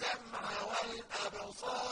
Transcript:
السَّمْعَ وَالْأَبْصَارَ